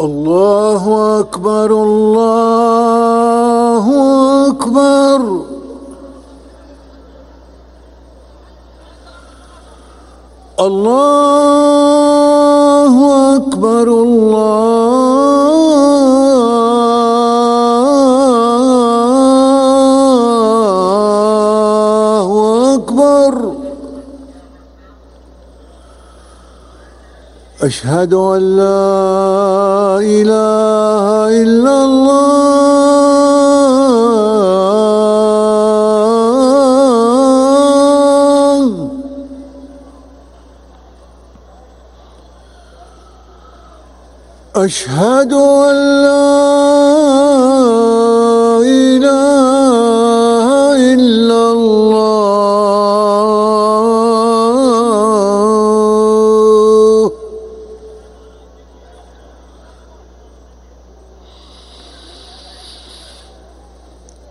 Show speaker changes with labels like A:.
A: الله أكبر الله أكبر الله أكبر الله أشهد أن لا إله إلا الله. أشهد أن لا